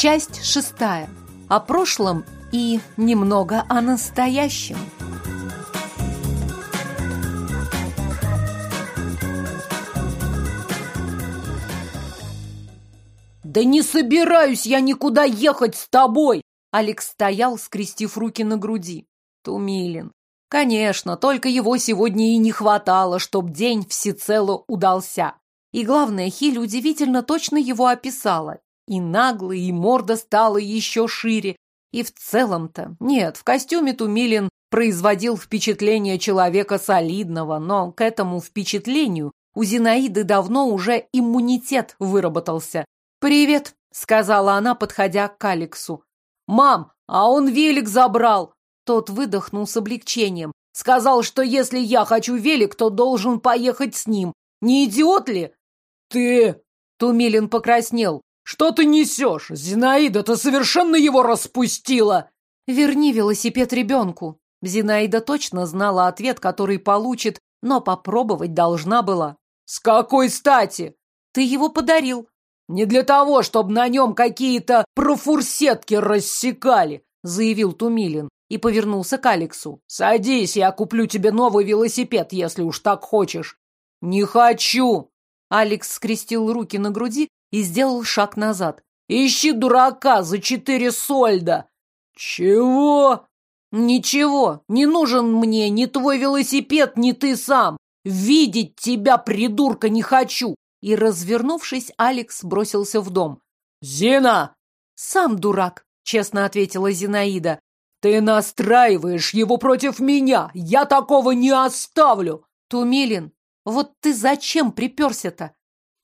Часть шестая. О прошлом и немного о настоящем. «Да не собираюсь я никуда ехать с тобой!» Алекс стоял, скрестив руки на груди. Тумилин. Конечно, только его сегодня и не хватало, чтоб день всецело удался. И главное, Хиль удивительно точно его описала. И наглый, и морда стала еще шире. И в целом-то, нет, в костюме Тумилин производил впечатление человека солидного, но к этому впечатлению у Зинаиды давно уже иммунитет выработался. «Привет», — сказала она, подходя к Алексу. «Мам, а он велик забрал!» Тот выдохнул с облегчением. «Сказал, что если я хочу велик, то должен поехать с ним. Не идиот ли?» «Ты...» — Тумилин покраснел. «Что ты несешь? Зинаида-то совершенно его распустила!» «Верни велосипед ребенку». Зинаида точно знала ответ, который получит, но попробовать должна была. «С какой стати?» «Ты его подарил». «Не для того, чтобы на нем какие-то профурсетки рассекали», заявил Тумилин и повернулся к Алексу. «Садись, я куплю тебе новый велосипед, если уж так хочешь». «Не хочу!» Алекс скрестил руки на груди и сделал шаг назад. «Ищи дурака за четыре сольда!» «Чего?» «Ничего, не нужен мне ни твой велосипед, ни ты сам. Видеть тебя, придурка, не хочу!» И, развернувшись, Алекс бросился в дом. «Зина!» «Сам дурак», — честно ответила Зинаида. «Ты настраиваешь его против меня! Я такого не оставлю!» «Тумилин, вот ты зачем приперся-то?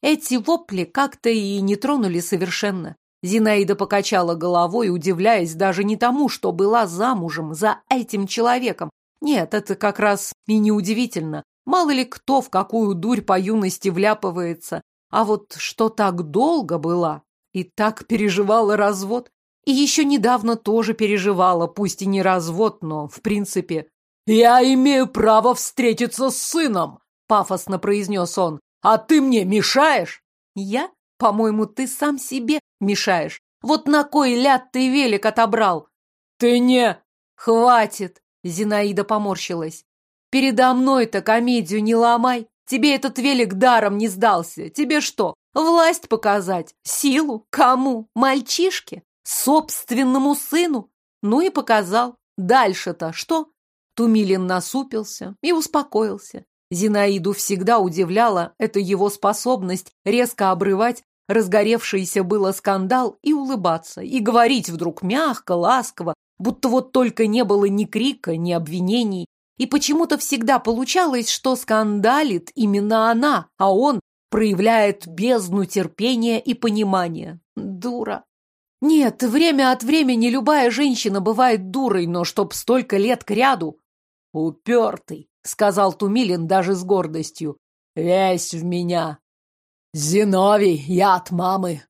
Эти вопли как-то и не тронули совершенно. Зинаида покачала головой, удивляясь даже не тому, что была замужем за этим человеком. Нет, это как раз и неудивительно. Мало ли кто в какую дурь по юности вляпывается. А вот что так долго была и так переживала развод. И еще недавно тоже переживала, пусть и не развод, но в принципе... «Я имею право встретиться с сыном!» — пафосно произнес он. «А ты мне мешаешь?» «Я? По-моему, ты сам себе мешаешь. Вот на кой ляд ты велик отобрал?» «Ты не...» «Хватит!» — Зинаида поморщилась. «Передо мной-то комедию не ломай. Тебе этот велик даром не сдался. Тебе что, власть показать? Силу? Кому? Мальчишке? Собственному сыну? Ну и показал. Дальше-то что?» Тумилин насупился и успокоился. Зинаиду всегда удивляла эта его способность резко обрывать разгоревшийся было скандал и улыбаться, и говорить вдруг мягко, ласково, будто вот только не было ни крика, ни обвинений. И почему-то всегда получалось, что скандалит именно она, а он проявляет бездну терпения и понимания. Дура. Нет, время от времени любая женщина бывает дурой, но чтоб столько лет кряду. Упертый, — сказал Тумилин даже с гордостью. «Весь в меня. Зиновий, я от мамы».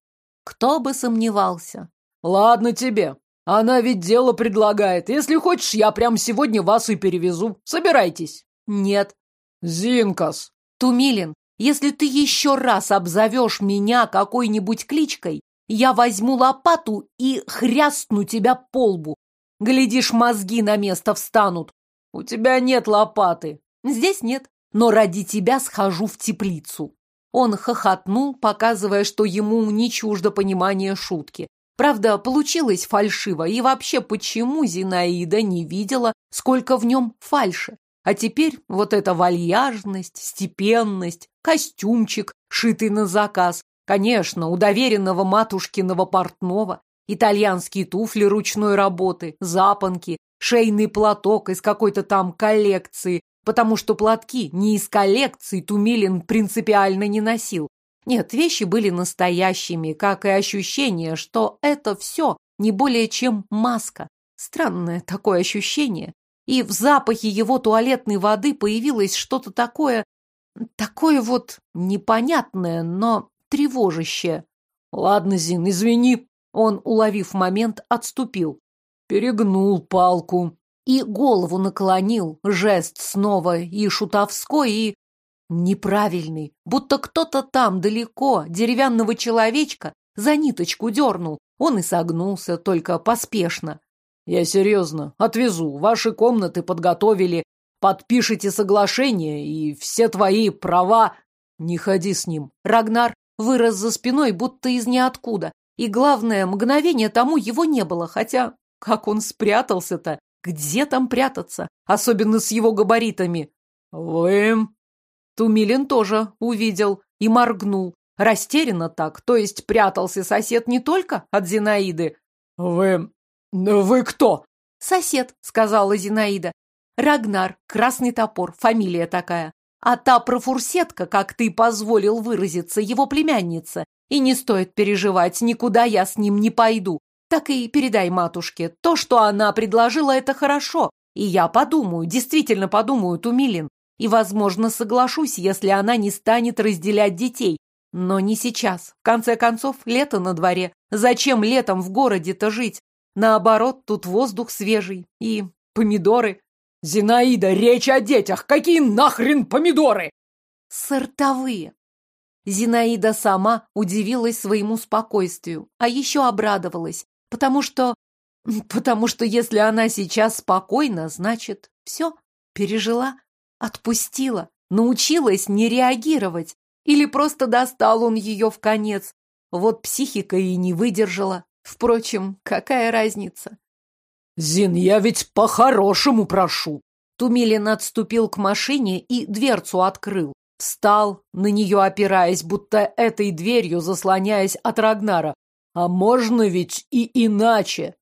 Кто бы сомневался. «Ладно тебе. Она ведь дело предлагает. Если хочешь, я прямо сегодня вас и перевезу. Собирайтесь». «Нет». «Зинкас». «Тумилин, если ты еще раз обзовешь меня какой-нибудь кличкой, я возьму лопату и хрястну тебя по лбу. Глядишь, мозги на место встанут. «У тебя нет лопаты». «Здесь нет, но ради тебя схожу в теплицу». Он хохотнул, показывая, что ему не чуждо понимание шутки. Правда, получилось фальшиво, и вообще почему Зинаида не видела, сколько в нем фальши? А теперь вот эта вальяжность, степенность, костюмчик, шитый на заказ, конечно, у доверенного матушкиного портного, итальянские туфли ручной работы, запонки, шейный платок из какой-то там коллекции, потому что платки не из коллекции Тумилин принципиально не носил. Нет, вещи были настоящими, как и ощущение, что это все не более чем маска. Странное такое ощущение. И в запахе его туалетной воды появилось что-то такое, такое вот непонятное, но тревожащее. «Ладно, Зин, извини». Он, уловив момент, отступил. Перегнул палку. И голову наклонил, жест снова и шутовской, и неправильный, будто кто-то там далеко деревянного человечка за ниточку дернул, Он и согнулся, только поспешно. Я серьезно, отвезу. Ваши комнаты подготовили. Подпишите соглашение, и все твои права... Не ходи с ним. Рагнар вырос за спиной, будто из ниоткуда. И главное, мгновение тому его не было, хотя как он спрятался-то? Где там прятаться? Особенно с его габаритами. Вы... Тумилин тоже увидел и моргнул. Растерянно так, то есть прятался сосед не только от Зинаиды. Вы... вы кто? Сосед, сказала Зинаида. Рагнар, красный топор, фамилия такая. А та профурсетка, как ты позволил выразиться, его племянница. И не стоит переживать, никуда я с ним не пойду. Так и передай матушке. То, что она предложила, это хорошо. И я подумаю, действительно подумаю, Тумилин. И, возможно, соглашусь, если она не станет разделять детей. Но не сейчас. В конце концов, лето на дворе. Зачем летом в городе-то жить? Наоборот, тут воздух свежий. И помидоры. Зинаида, речь о детях. Какие нахрен помидоры? Сортовые. Зинаида сама удивилась своему спокойствию, а еще обрадовалась, потому что... Потому что если она сейчас спокойна, значит, все, пережила, отпустила, научилась не реагировать. Или просто достал он ее в конец. Вот психика и не выдержала. Впрочем, какая разница? «Зин, я ведь по-хорошему прошу!» Тумилин отступил к машине и дверцу открыл. Встал, на нее опираясь, будто этой дверью заслоняясь от Рагнара. «А можно ведь и иначе!»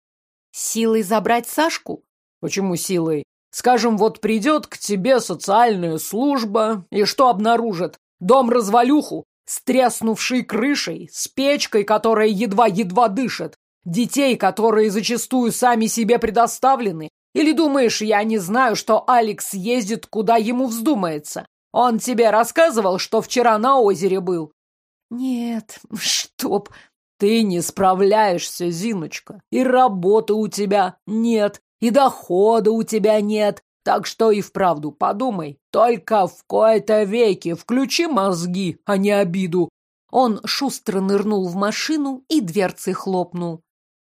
«Силой забрать Сашку?» «Почему силой? Скажем, вот придет к тебе социальная служба, и что обнаружит? Дом-развалюху, с треснувшей крышей, с печкой, которая едва-едва дышит, детей, которые зачастую сами себе предоставлены. Или думаешь, я не знаю, что Алекс ездит, куда ему вздумается? Он тебе рассказывал, что вчера на озере был? Нет, чтоб... Ты не справляешься, Зиночка, и работы у тебя нет, и дохода у тебя нет, так что и вправду подумай, только в кои-то веки включи мозги, а не обиду. Он шустро нырнул в машину и дверцы хлопнул.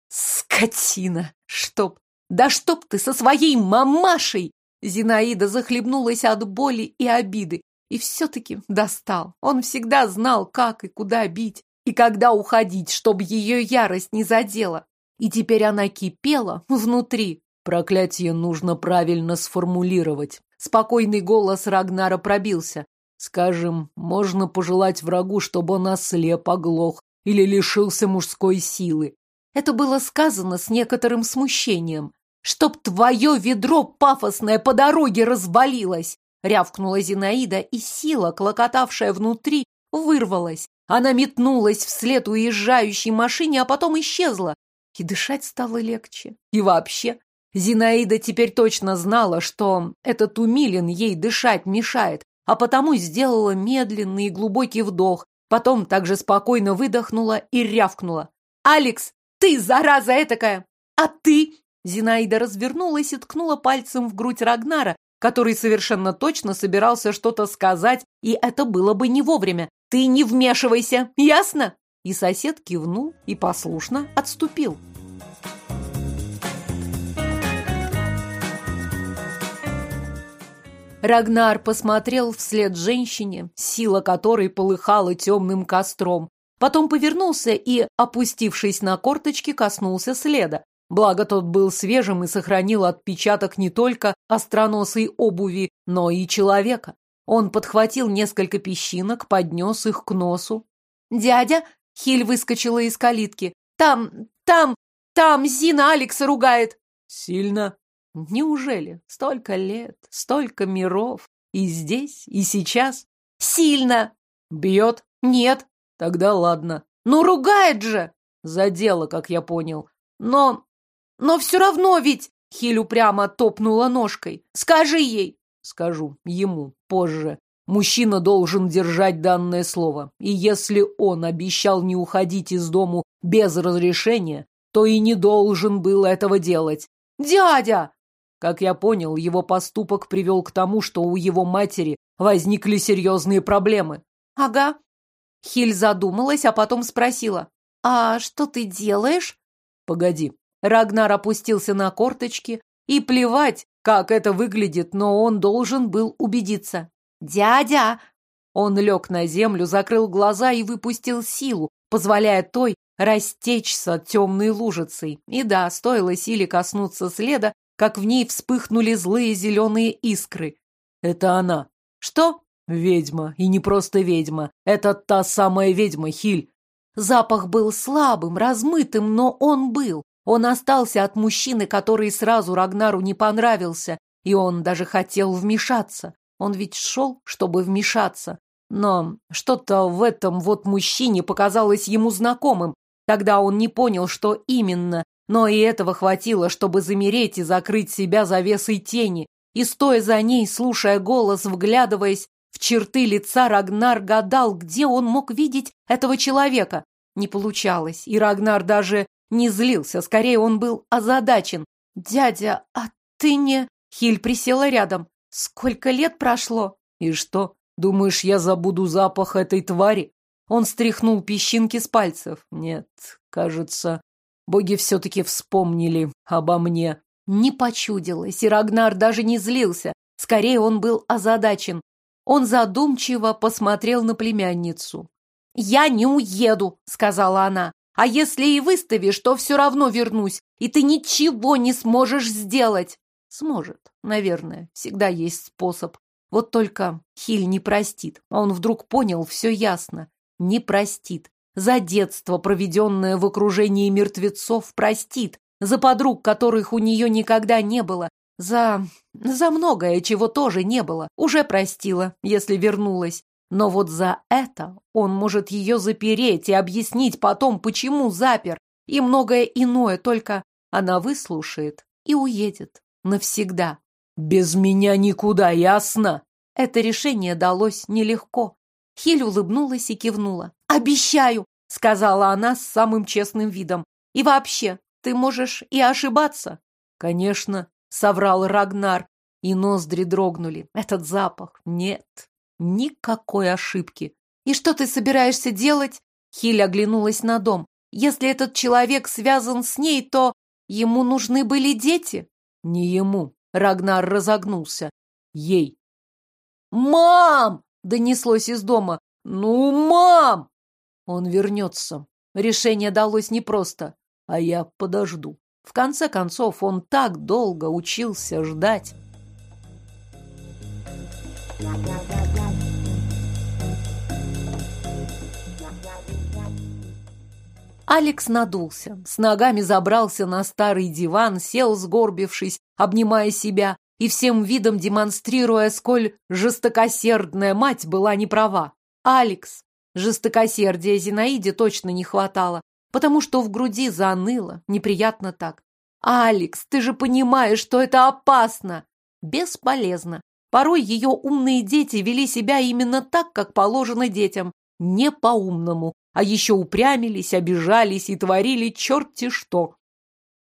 Скотина! Чтоб! Да чтоб ты со своей мамашей! Зинаида захлебнулась от боли и обиды. И все-таки достал. Он всегда знал, как и куда бить, и когда уходить, чтобы ее ярость не задела. И теперь она кипела внутри, Проклятие нужно правильно сформулировать. Спокойный голос Рагнара пробился. Скажем, можно пожелать врагу, чтобы он ослеп, оглох или лишился мужской силы. Это было сказано с некоторым смущением. «Чтоб твое ведро пафосное по дороге развалилось!» рявкнула Зинаида, и сила, клокотавшая внутри, вырвалась. Она метнулась вслед уезжающей машине, а потом исчезла. И дышать стало легче. И вообще, Зинаида теперь точно знала, что этот Умилин ей дышать мешает, а потому сделала медленный и глубокий вдох, потом также спокойно выдохнула и рявкнула. «Алекс, ты, зараза этакая! А ты?» Зинаида развернулась и ткнула пальцем в грудь Рагнара, который совершенно точно собирался что-то сказать, и это было бы не вовремя. «Ты не вмешивайся, ясно?» И сосед кивнул и послушно отступил. Рагнар посмотрел вслед женщине, сила которой полыхала темным костром. Потом повернулся и, опустившись на корточки, коснулся следа. Благо тот был свежим и сохранил отпечаток не только остроносой обуви, но и человека. Он подхватил несколько песчинок, поднес их к носу. «Дядя!» — Хиль выскочила из калитки. «Там, там, там Зина Алекса ругает!» «Сильно?» Неужели столько лет, столько миров, и здесь, и сейчас? Сильно! Бьет? Нет. Тогда ладно. Ну, ругает же! За дело, как я понял. Но... Но все равно ведь... Хиль прямо топнула ножкой. Скажи ей. Скажу. Ему. Позже. Мужчина должен держать данное слово. И если он обещал не уходить из дому без разрешения, то и не должен был этого делать. «Дядя!» Как я понял, его поступок привел к тому, что у его матери возникли серьезные проблемы. Ага. Хиль задумалась, а потом спросила. «А что ты делаешь?» «Погоди». Рагнар опустился на корточки, и плевать, как это выглядит, но он должен был убедиться. «Дядя!» Он лег на землю, закрыл глаза и выпустил силу, позволяя той растечься темной лужицей. И да, стоило силе коснуться следа, как в ней вспыхнули злые зеленые искры. Это она. Что? Ведьма. И не просто ведьма. Это та самая ведьма, Хиль. Запах был слабым, размытым, но он был. Он остался от мужчины, который сразу Рагнару не понравился, и он даже хотел вмешаться. Он ведь шел, чтобы вмешаться. Но что-то в этом вот мужчине показалось ему знакомым. Тогда он не понял, что именно, но и этого хватило, чтобы замереть и закрыть себя завесой тени. И, стоя за ней, слушая голос, вглядываясь в черты лица, Рагнар гадал, где он мог видеть этого человека. Не получалось, и Рагнар даже не злился, скорее он был озадачен. «Дядя, а ты не...» Хиль присела рядом. «Сколько лет прошло?» «И что, думаешь, я забуду запах этой твари?» Он стряхнул песчинки с пальцев. «Нет, кажется, боги все-таки вспомнили обо мне». Не почудилось, и Рагнар даже не злился. Скорее, он был озадачен. Он задумчиво посмотрел на племянницу. «Я не уеду», — сказала она. «А если и выставишь, то все равно вернусь, и ты ничего не сможешь сделать». Сможет, наверное, всегда есть способ. Вот только Хиль не простит. Он вдруг понял все ясно. Не простит. За детство, проведенное в окружении мертвецов, простит. За подруг, которых у нее никогда не было. За... за многое, чего тоже не было. Уже простила, если вернулась. Но вот за это он может ее запереть и объяснить потом, почему запер. И многое иное, только она выслушает и уедет. Навсегда. «Без меня никуда, ясно?» Это решение далось нелегко. Хиль улыбнулась и кивнула. «Обещаю!» — сказала она с самым честным видом. «И вообще, ты можешь и ошибаться». «Конечно», — соврал Рагнар, и ноздри дрогнули. Этот запах. Нет, никакой ошибки. «И что ты собираешься делать?» Хиль оглянулась на дом. «Если этот человек связан с ней, то ему нужны были дети?» Не ему. Рагнар разогнулся. Ей. «Мам!» — донеслось из дома. «Ну, мам!» Он вернется. Решение далось непросто, а я подожду. В конце концов, он так долго учился ждать. Алекс надулся, с ногами забрался на старый диван, сел, сгорбившись, обнимая себя и всем видом демонстрируя, сколь жестокосердная мать была не права. Алекс. Жестокосердия Зинаиде точно не хватало, потому что в груди заныло, неприятно так. «Алекс, ты же понимаешь, что это опасно!» Бесполезно. Порой ее умные дети вели себя именно так, как положено детям. Не по-умному, а еще упрямились, обижались и творили черти что.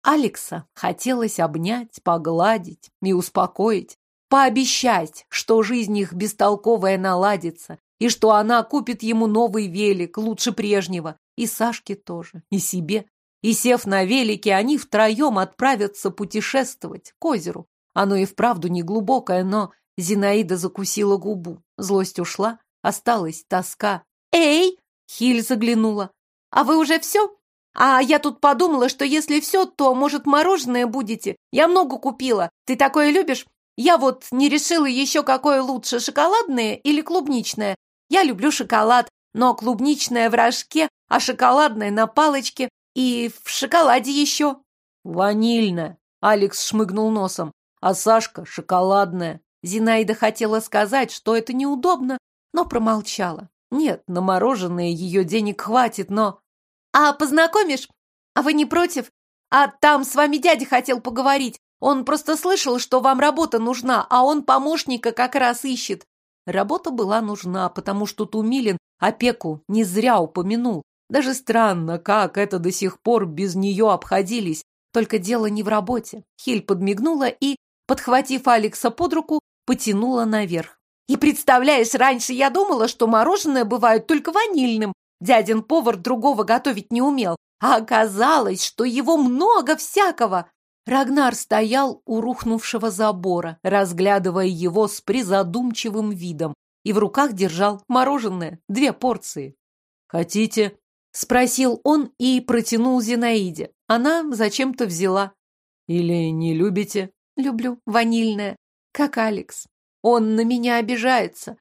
Алекса хотелось обнять, погладить и успокоить, пообещать, что жизнь их бестолковая наладится, и что она купит ему новый велик, лучше прежнего, и Сашке тоже, и себе. И, сев на велике, они втроем отправятся путешествовать к озеру. Оно и вправду не глубокое, но Зинаида закусила губу. Злость ушла, осталась тоска. «Эй!» Хиль заглянула. «А вы уже все? А я тут подумала, что если все, то, может, мороженое будете? Я много купила. Ты такое любишь? Я вот не решила еще, какое лучше, шоколадное или клубничное. Я люблю шоколад, но клубничное в рожке, а шоколадное на палочке. И в шоколаде еще». «Ванильное», — Алекс шмыгнул носом. «А Сашка шоколадная». Зинаида хотела сказать, что это неудобно, но промолчала. Нет, на мороженое ее денег хватит, но... А познакомишь? А вы не против? А там с вами дядя хотел поговорить. Он просто слышал, что вам работа нужна, а он помощника как раз ищет. Работа была нужна, потому что Тумилин опеку не зря упомянул. Даже странно, как это до сих пор без нее обходились. Только дело не в работе. Хиль подмигнула и, подхватив Алекса под руку, потянула наверх. И представляешь, раньше я думала, что мороженое бывает только ванильным. Дядин повар другого готовить не умел, а оказалось, что его много всякого. Рагнар стоял у рухнувшего забора, разглядывая его с призадумчивым видом, и в руках держал мороженое, две порции. «Хотите?» — спросил он и протянул Зинаиде. Она зачем-то взяла. «Или не любите?» «Люблю. Ванильное. Как Алекс. Он на меня обижается.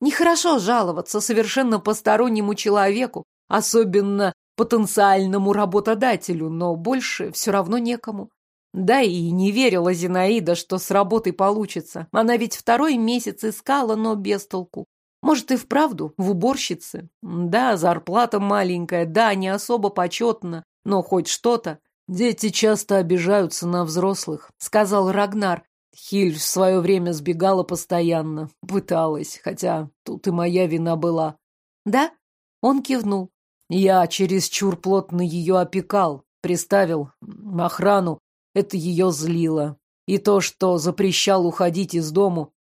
Нехорошо жаловаться совершенно постороннему человеку, особенно потенциальному работодателю, но больше все равно некому. Да и не верила Зинаида, что с работой получится. Она ведь второй месяц искала, но без толку. Может, и вправду в уборщице. Да, зарплата маленькая, да, не особо почетно, но хоть что-то. Дети часто обижаются на взрослых, сказал Рагнар. Хиль в свое время сбегала постоянно, пыталась, хотя тут и моя вина была. Да? Он кивнул. Я чересчур плотно ее опекал, приставил охрану. Это ее злило. И то, что запрещал уходить из дому.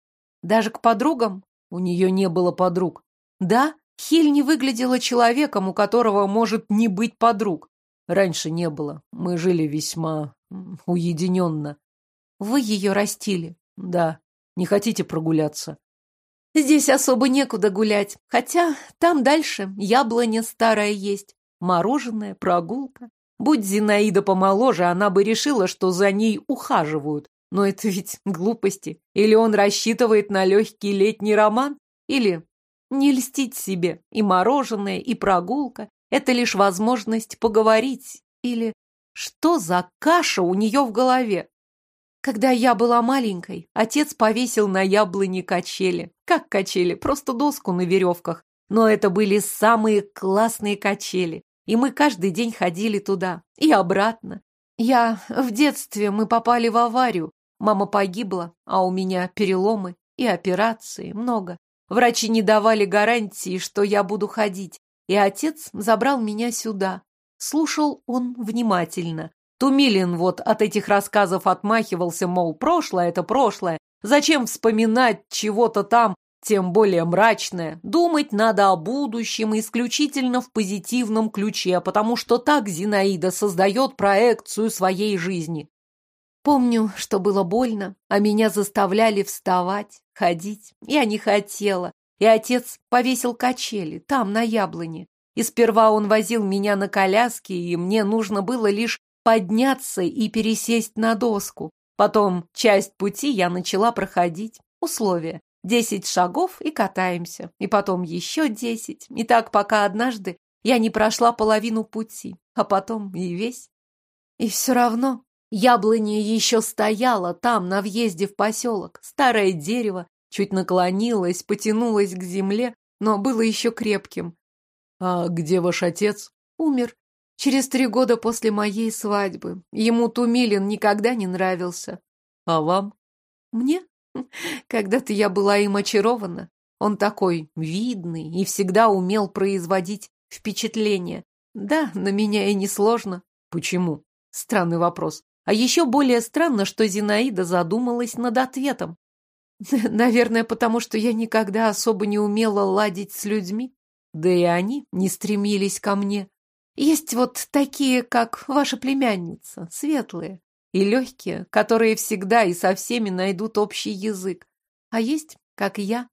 Даже к подругам? У нее не было подруг. Да? Хиль не выглядела человеком, у которого может не быть подруг. Раньше не было. Мы жили весьма уединенно. Вы ее растили? Да. Не хотите прогуляться? Здесь особо некуда гулять. Хотя там дальше яблоня старая есть. Мороженое, прогулка. Будь Зинаида помоложе, она бы решила, что за ней ухаживают. Но это ведь глупости. Или он рассчитывает на легкий летний роман, или не льстить себе. И мороженое, и прогулка — это лишь возможность поговорить. Или что за каша у нее в голове? Когда я была маленькой, отец повесил на яблони качели. Как качели? Просто доску на веревках. Но это были самые классные качели. И мы каждый день ходили туда и обратно. Я в детстве мы попали в аварию. Мама погибла, а у меня переломы и операции много. Врачи не давали гарантии, что я буду ходить. И отец забрал меня сюда. Слушал он внимательно, Тумилин вот от этих рассказов отмахивался, мол, прошлое — это прошлое. Зачем вспоминать чего-то там, тем более мрачное? Думать надо о будущем исключительно в позитивном ключе, потому что так Зинаида создает проекцию своей жизни. Помню, что было больно, а меня заставляли вставать, ходить. Я не хотела. И отец повесил качели, там, на яблоне. И сперва он возил меня на коляске, и мне нужно было лишь подняться и пересесть на доску. Потом часть пути я начала проходить. Условия. Десять шагов и катаемся. И потом еще десять. И так пока однажды я не прошла половину пути, а потом и весь. И все равно яблоня еще стояла там, на въезде в поселок. Старое дерево чуть наклонилось, потянулось к земле, но было еще крепким. «А где ваш отец?» «Умер. Через три года после моей свадьбы. Ему Тумилин никогда не нравился. А вам? Мне? Когда-то я была им очарована. Он такой видный и всегда умел производить впечатление. Да, на меня и не сложно. Почему? Странный вопрос. А еще более странно, что Зинаида задумалась над ответом. Наверное, потому что я никогда особо не умела ладить с людьми. Да и они не стремились ко мне. Есть вот такие, как ваша племянница, светлые и легкие, которые всегда и со всеми найдут общий язык. А есть, как я.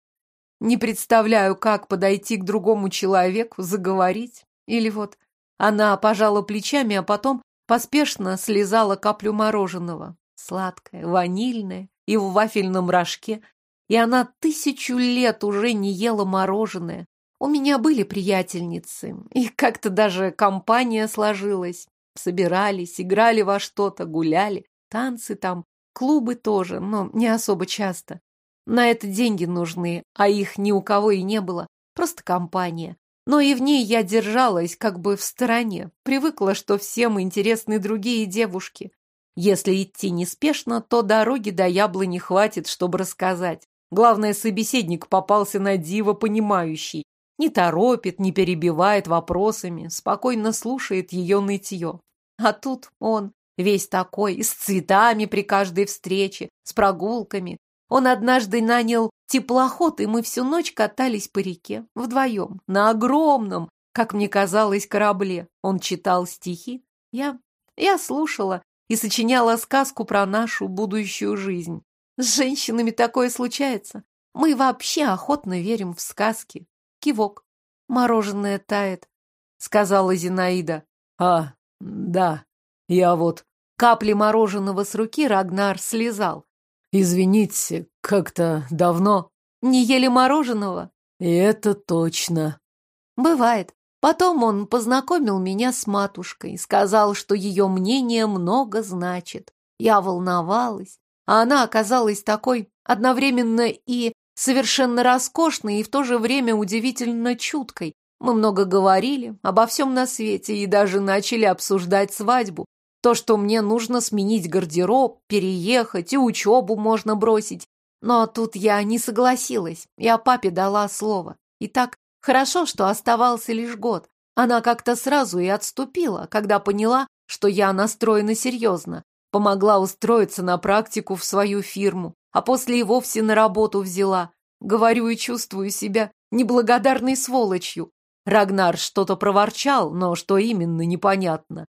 Не представляю, как подойти к другому человеку, заговорить. Или вот она пожала плечами, а потом поспешно слезала каплю мороженого. Сладкое, ванильное и в вафельном рожке. И она тысячу лет уже не ела мороженое, у меня были приятельницы, и как-то даже компания сложилась. Собирались, играли во что-то, гуляли, танцы там, клубы тоже, но не особо часто. На это деньги нужны, а их ни у кого и не было, просто компания. Но и в ней я держалась как бы в стороне, привыкла, что всем интересны другие девушки. Если идти неспешно, то дороги до яблони хватит, чтобы рассказать. Главное, собеседник попался на диво понимающий, не торопит, не перебивает вопросами, спокойно слушает ее нытье. А тут он, весь такой, с цветами при каждой встрече, с прогулками. Он однажды нанял теплоход, и мы всю ночь катались по реке, вдвоем, на огромном, как мне казалось, корабле. Он читал стихи. Я... я слушала и сочиняла сказку про нашу будущую жизнь. С женщинами такое случается. Мы вообще охотно верим в сказки. Кивок. Мороженое тает, сказала Зинаида. А, да, я вот... Капли мороженого с руки Рагнар слезал. Извините, как-то давно... Не ели мороженого? И это точно. Бывает. Потом он познакомил меня с матушкой, сказал, что ее мнение много значит. Я волновалась, а она оказалась такой одновременно и совершенно роскошной, и в то же время удивительно чуткой. Мы много говорили обо всем на свете и даже начали обсуждать свадьбу. То, что мне нужно сменить гардероб, переехать и учебу можно бросить. Но тут я не согласилась, я папе дала слово. И так Хорошо, что оставался лишь год. Она как-то сразу и отступила, когда поняла, что я настроена серьезно. Помогла устроиться на практику в свою фирму, а после и вовсе на работу взяла. Говорю и чувствую себя неблагодарной сволочью. Рагнар что-то проворчал, но что именно, непонятно.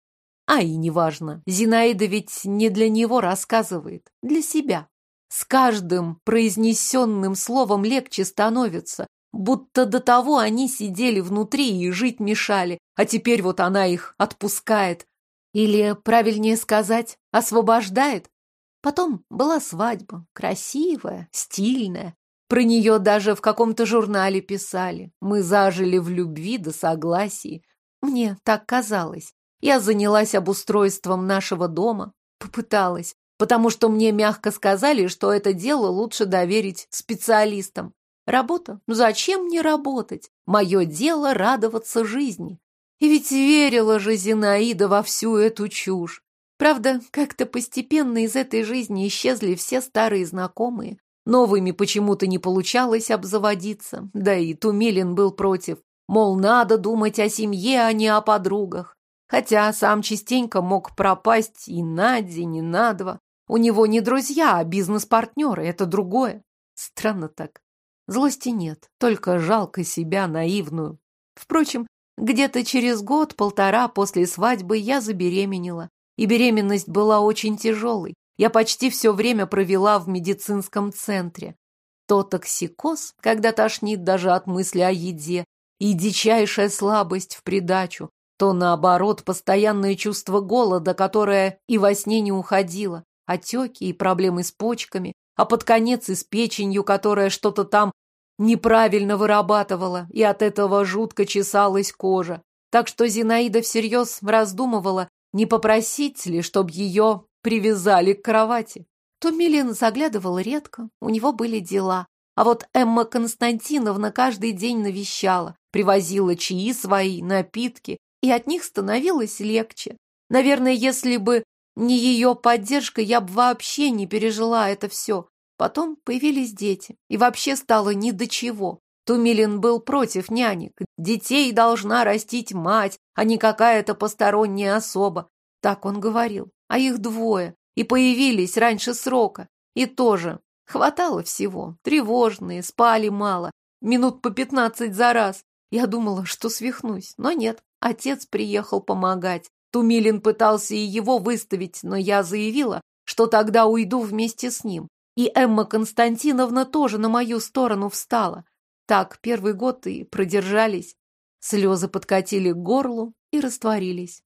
А и неважно, Зинаида ведь не для него рассказывает, для себя. С каждым произнесенным словом легче становится, Будто до того они сидели внутри и жить мешали, а теперь вот она их отпускает. Или, правильнее сказать, освобождает. Потом была свадьба, красивая, стильная. Про нее даже в каком-то журнале писали. Мы зажили в любви до согласии. Мне так казалось. Я занялась обустройством нашего дома. Попыталась, потому что мне мягко сказали, что это дело лучше доверить специалистам. Работа? Ну зачем мне работать? Мое дело радоваться жизни. И ведь верила же Зинаида во всю эту чушь. Правда, как-то постепенно из этой жизни исчезли все старые знакомые. Новыми почему-то не получалось обзаводиться. Да и Тумилин был против. Мол, надо думать о семье, а не о подругах. Хотя сам частенько мог пропасть и на день, и на два. У него не друзья, а бизнес-партнеры. Это другое. Странно так. Злости нет, только жалко себя наивную. Впрочем, где-то через год-полтора после свадьбы я забеременела. И беременность была очень тяжелой. Я почти все время провела в медицинском центре. То токсикоз, когда тошнит даже от мысли о еде, и дичайшая слабость в придачу, то, наоборот, постоянное чувство голода, которое и во сне не уходило, отеки и проблемы с почками, а под конец и с печенью, которая что-то там неправильно вырабатывала, и от этого жутко чесалась кожа. Так что Зинаида всерьез раздумывала, не попросить ли, чтобы ее привязали к кровати. Тумилин заглядывал редко, у него были дела. А вот Эмма Константиновна каждый день навещала, привозила чаи свои, напитки, и от них становилось легче. Наверное, если бы не ее поддержка, я бы вообще не пережила это все. Потом появились дети, и вообще стало ни до чего. Тумилин был против нянек. Детей должна растить мать, а не какая-то посторонняя особа. Так он говорил. А их двое. И появились раньше срока. И тоже. Хватало всего. Тревожные, спали мало. Минут по пятнадцать за раз. Я думала, что свихнусь, но нет. Отец приехал помогать. Тумилин пытался и его выставить, но я заявила, что тогда уйду вместе с ним. И Эмма Константиновна тоже на мою сторону встала. Так первый год и продержались. Слезы подкатили к горлу и растворились.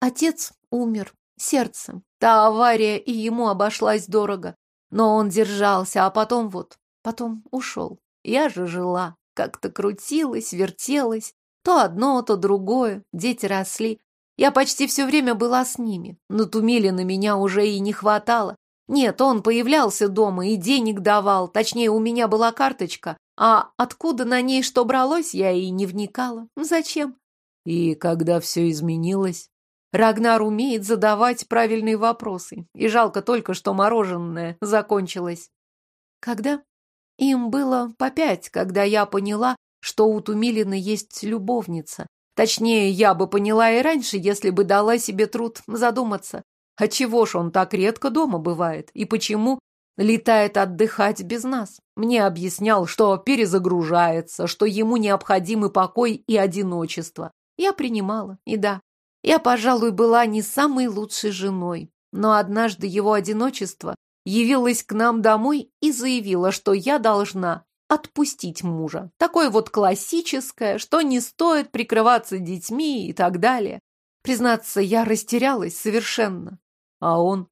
Отец умер. Сердцем. Та авария и ему обошлась дорого. Но он держался, а потом вот, потом ушел. Я же жила. Как-то крутилась, вертелась. То одно, то другое. Дети росли. Я почти все время была с ними. Но Тумилина меня уже и не хватало. Нет, он появлялся дома и денег давал, точнее, у меня была карточка, а откуда на ней что бралось, я и не вникала. Зачем? И когда все изменилось? Рагнар умеет задавать правильные вопросы, и жалко только, что мороженое закончилось. Когда? Им было по пять, когда я поняла, что у Тумилина есть любовница. Точнее, я бы поняла и раньше, если бы дала себе труд задуматься. А чего ж он так редко дома бывает? И почему Летает отдыхать без нас. Мне объяснял, что перезагружается, что ему необходимы покой и одиночество. Я принимала, и да, я, пожалуй, была не самой лучшей женой. Но однажды его одиночество явилось к нам домой и заявила, что я должна отпустить мужа. Такое вот классическое, что не стоит прикрываться детьми и так далее. Признаться, я растерялась совершенно. А он?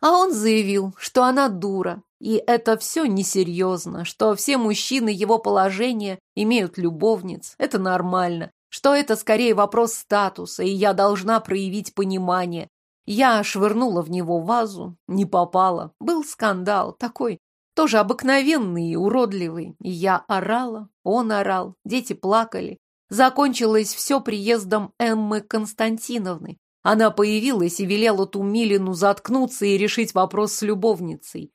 А он заявил, что она дура, и это все несерьезно, что все мужчины его положения имеют любовниц, это нормально, что это скорее вопрос статуса, и я должна проявить понимание. Я швырнула в него вазу, не попала. Был скандал, такой, тоже обыкновенный и уродливый. И я орала, он орал, дети плакали. Закончилось все приездом Эммы Константиновны. Она появилась и велела Тумилину заткнуться и решить вопрос с любовницей.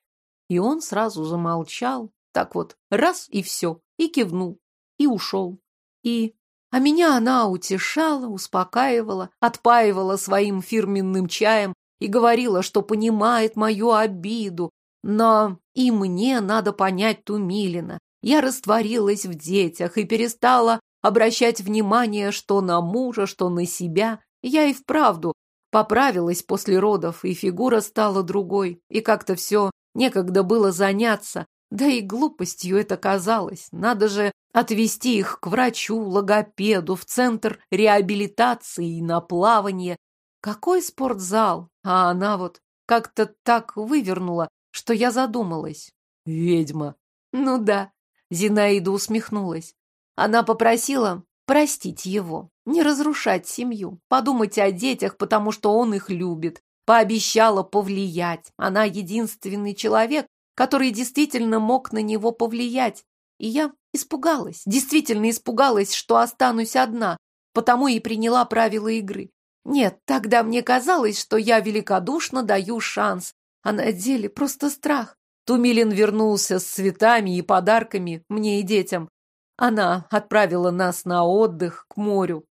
И он сразу замолчал, так вот, раз и все, и кивнул, и ушел. И... А меня она утешала, успокаивала, отпаивала своим фирменным чаем и говорила, что понимает мою обиду. Но и мне надо понять Тумилина. Я растворилась в детях и перестала обращать внимание что на мужа, что на себя. Я и вправду поправилась после родов, и фигура стала другой, и как-то все некогда было заняться, да и глупостью это казалось. Надо же отвезти их к врачу, логопеду, в центр реабилитации и на плавание. Какой спортзал? А она вот как-то так вывернула, что я задумалась. Ведьма. Ну да. Зинаида усмехнулась. Она попросила простить его, не разрушать семью, подумать о детях, потому что он их любит. Пообещала повлиять. Она единственный человек, который действительно мог на него повлиять. И я испугалась, действительно испугалась, что останусь одна, потому и приняла правила игры. Нет, тогда мне казалось, что я великодушно даю шанс, а на деле просто страх. Тумилин вернулся с цветами и подарками мне и детям. Она отправила нас на отдых к морю.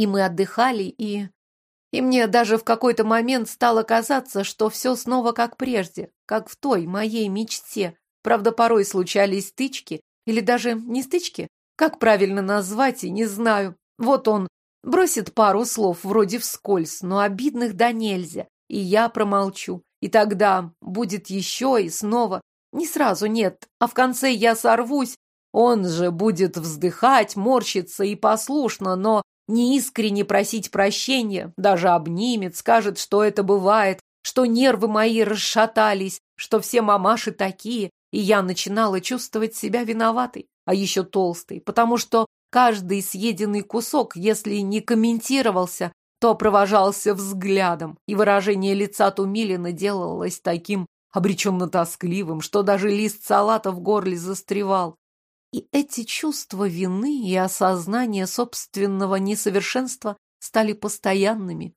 И мы отдыхали, и... И мне даже в какой-то момент стало казаться, что все снова как прежде, как в той моей мечте. Правда, порой случались стычки, или даже не стычки. Как правильно назвать, и не знаю. Вот он бросит пару слов вроде вскользь, но обидных да нельзя. И я промолчу. И тогда будет еще и снова. Не сразу, нет, а в конце я сорвусь он же будет вздыхать, морщиться и послушно, но не искренне просить прощения, даже обнимет, скажет, что это бывает, что нервы мои расшатались, что все мамаши такие, и я начинала чувствовать себя виноватой, а еще толстой, потому что каждый съеденный кусок, если не комментировался, то провожался взглядом, и выражение лица Тумилина делалось таким обреченно-тоскливым, что даже лист салата в горле застревал. И эти чувства вины и осознание собственного несовершенства стали постоянными.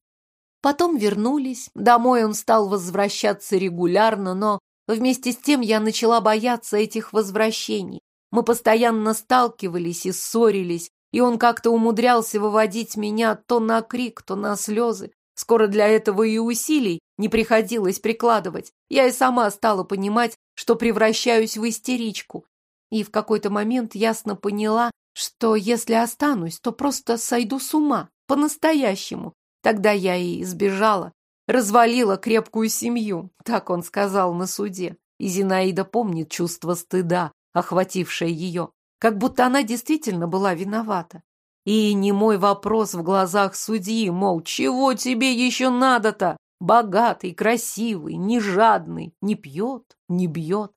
Потом вернулись, домой он стал возвращаться регулярно, но вместе с тем я начала бояться этих возвращений. Мы постоянно сталкивались и ссорились, и он как-то умудрялся выводить меня то на крик, то на слезы. Скоро для этого и усилий не приходилось прикладывать. Я и сама стала понимать, что превращаюсь в истеричку, и в какой-то момент ясно поняла, что если останусь, то просто сойду с ума, по-настоящему. Тогда я и сбежала, развалила крепкую семью, так он сказал на суде. И Зинаида помнит чувство стыда, охватившее ее, как будто она действительно была виновата. И не мой вопрос в глазах судьи, мол, чего тебе еще надо-то? Богатый, красивый, не жадный, не пьет, не бьет.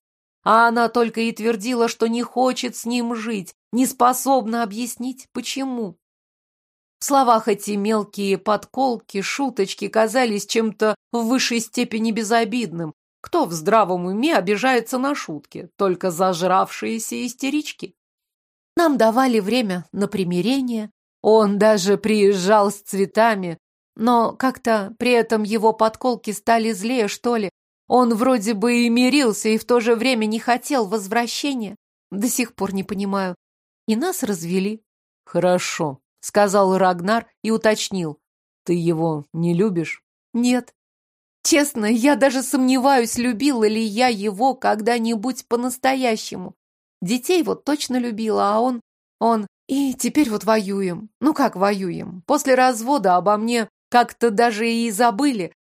А она только и твердила, что не хочет с ним жить, не способна объяснить, почему. В словах эти мелкие подколки, шуточки казались чем-то в высшей степени безобидным. Кто в здравом уме обижается на шутки? Только зажравшиеся истерички. Нам давали время на примирение. Он даже приезжал с цветами, но как-то при этом его подколки стали злее, что ли, он вроде бы и мирился, и в то же время не хотел возвращения. До сих пор не понимаю. И нас развели. Хорошо, сказал Рагнар и уточнил. Ты его не любишь? Нет. Честно, я даже сомневаюсь, любила ли я его когда-нибудь по-настоящему. Детей вот точно любила, а он... Он... И теперь вот воюем. Ну как воюем? После развода обо мне как-то даже и забыли.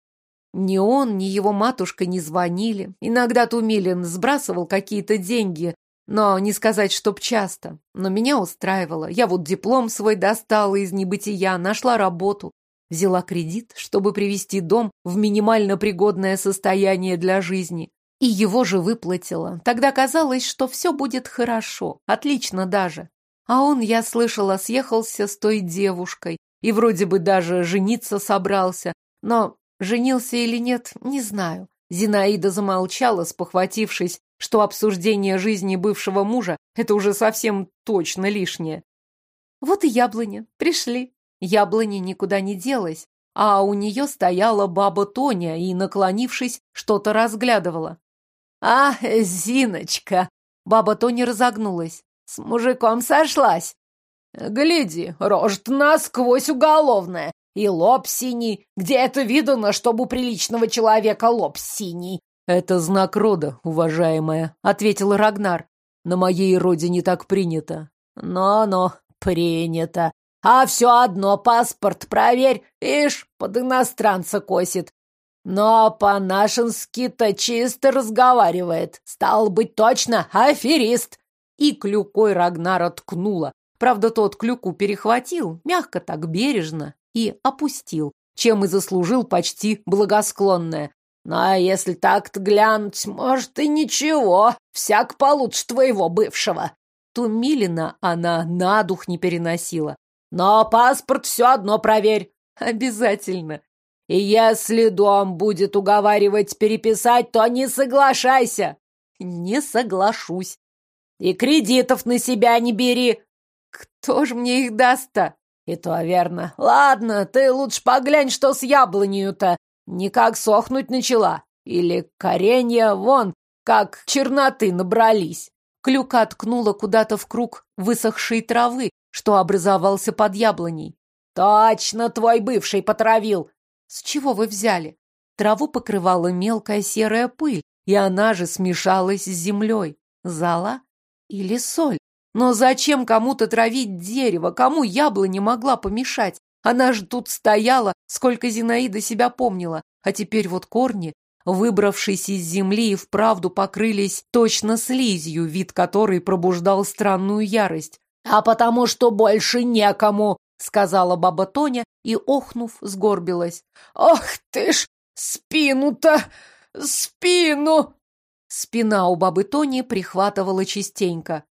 Ни он, ни его матушка не звонили. Иногда Тумилин сбрасывал какие-то деньги, но не сказать, чтоб часто. Но меня устраивало. Я вот диплом свой достала из небытия, нашла работу. Взяла кредит, чтобы привести дом в минимально пригодное состояние для жизни. И его же выплатила. Тогда казалось, что все будет хорошо, отлично даже. А он, я слышала, съехался с той девушкой и вроде бы даже жениться собрался. Но женился или нет, не знаю. Зинаида замолчала, спохватившись, что обсуждение жизни бывшего мужа – это уже совсем точно лишнее. Вот и яблоня. Пришли. Яблоня никуда не делась, а у нее стояла баба Тоня и, наклонившись, что-то разглядывала. «А, Зиночка!» Баба Тоня разогнулась. «С мужиком сошлась!» «Гляди, рожь насквозь уголовная, и лоб синий. Где это видано, чтобы у приличного человека лоб синий?» «Это знак рода, уважаемая», — ответил Рагнар. «На моей родине так принято». «Но-но, принято. А все одно паспорт проверь, ишь, под иностранца косит. Но по-нашенски-то чисто разговаривает. Стал быть, точно аферист. И клюкой Рагнара ткнула. Правда, тот клюку перехватил, мягко так, бережно, и опустил, чем и заслужил почти благосклонное. Ну, а если так-то глянуть, может, и ничего, всяк получше твоего бывшего. Тумилина она на дух не переносила. Но паспорт все одно проверь. Обязательно. И если дом будет уговаривать переписать, то не соглашайся. Не соглашусь. И кредитов на себя не бери. Кто ж мне их даст-то? И то верно. Ладно, ты лучше поглянь, что с яблонью-то. Никак сохнуть начала. Или коренья, вон, как черноты набрались. Клюка ткнула куда-то в круг высохшей травы, что образовался под яблоней. «Точно твой бывший потравил!» «С чего вы взяли?» Траву покрывала мелкая серая пыль, и она же смешалась с землей. Зала или соль? Но зачем кому-то травить дерево? Кому яблоня могла помешать? Она же тут стояла, сколько Зинаида себя помнила. А теперь вот корни, выбравшись из земли, и вправду покрылись точно слизью, вид которой пробуждал странную ярость. «А потому что больше некому», — сказала баба Тоня и, охнув, сгорбилась. «Ох ты ж, спину-то, спину!» Спина у бабы Тони прихватывала частенько.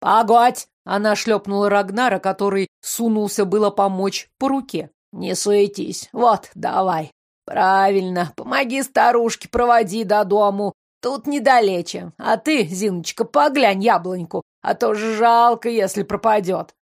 «Погодь!» — она шлепнула Рагнара, который сунулся было помочь по руке. «Не суетись. Вот, давай. Правильно. Помоги старушке, проводи до дому. Тут недалече. А ты, Зиночка, поглянь яблоньку, а то жалко, если пропадет.